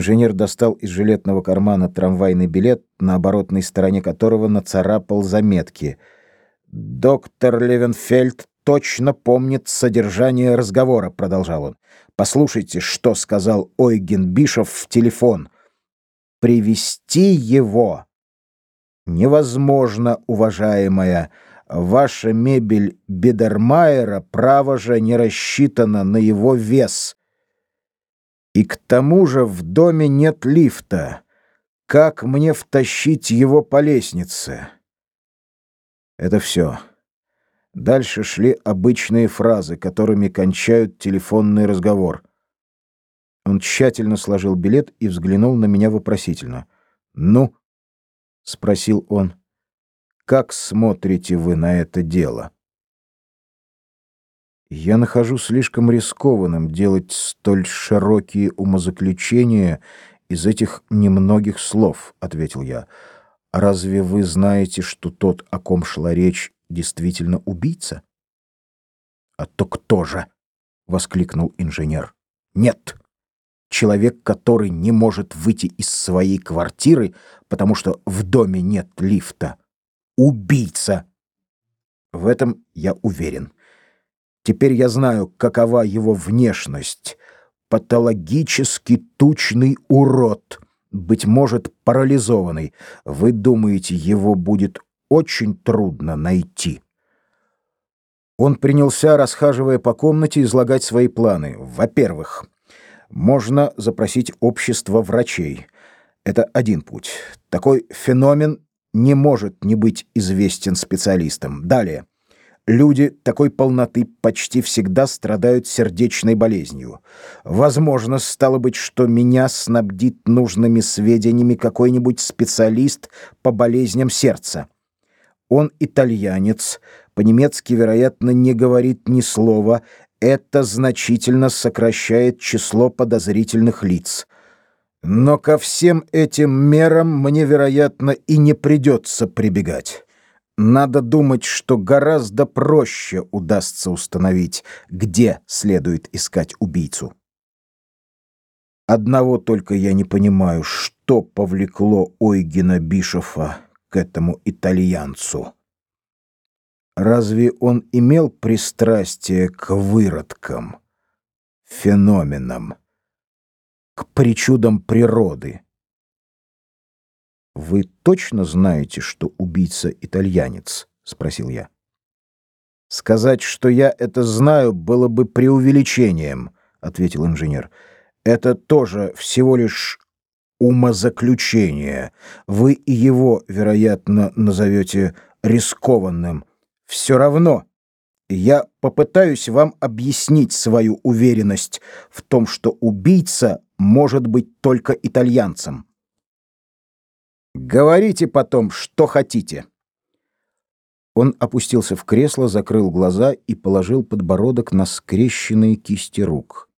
Инженер достал из жилетного кармана трамвайный билет, на оборотной стороне которого нацарапал заметки. «Доктор Левенфельд точно помнит содержание разговора», — продолжал он. «Послушайте, что сказал Ойген Бишов в телефон. Привести его невозможно, уважаемая. Ваша мебель Бедермайера, право же, не рассчитана на его вес». И к тому же в доме нет лифта. Как мне втащить его по лестнице? Это все. Дальше шли обычные фразы, которыми кончают телефонный разговор. Он тщательно сложил билет и взглянул на меня вопросительно. «Ну?» — спросил он. «Как смотрите вы на это дело?» Я нахожу слишком рискованным делать столь широкие умозаключения из этих немногих слов, ответил я. Разве вы знаете, что тот, о ком шла речь, действительно убийца? А то кто же? воскликнул инженер. Нет. Человек, который не может выйти из своей квартиры, потому что в доме нет лифта. Убийца. В этом я уверен. Теперь я знаю, какова его внешность. Патологически тучный урод, быть может, парализованный. Вы думаете, его будет очень трудно найти? Он принялся, расхаживая по комнате, излагать свои планы. Во-первых, можно запросить общество врачей. Это один путь. Такой феномен не может не быть известен специалистам. Далее. Люди такой полноты почти всегда страдают сердечной болезнью. Возможно, стало быть, что меня снабдит нужными сведениями какой-нибудь специалист по болезням сердца. Он итальянец, по-немецки, вероятно, не говорит ни слова. Это значительно сокращает число подозрительных лиц. Но ко всем этим мерам мне, вероятно, и не придется прибегать. Надо думать, что гораздо проще удастся установить, где следует искать убийцу. Одного только я не понимаю, что повлекло Ойгена Бишофа к этому итальянцу. Разве он имел пристрастие к выродкам, феноменам, к причудам природы? Вы точно знаете, что убийца итальянец? спросил я. Сказать, что я это знаю, было бы преувеличением, ответил инженер. Это тоже всего лишь умозаключение. Вы его, вероятно, назовете рискованным. Все равно я попытаюсь вам объяснить свою уверенность в том, что убийца может быть только итальянцем. Говорите потом, что хотите. Он опустился в кресло, закрыл глаза и положил подбородок на скрещенные кисти рук.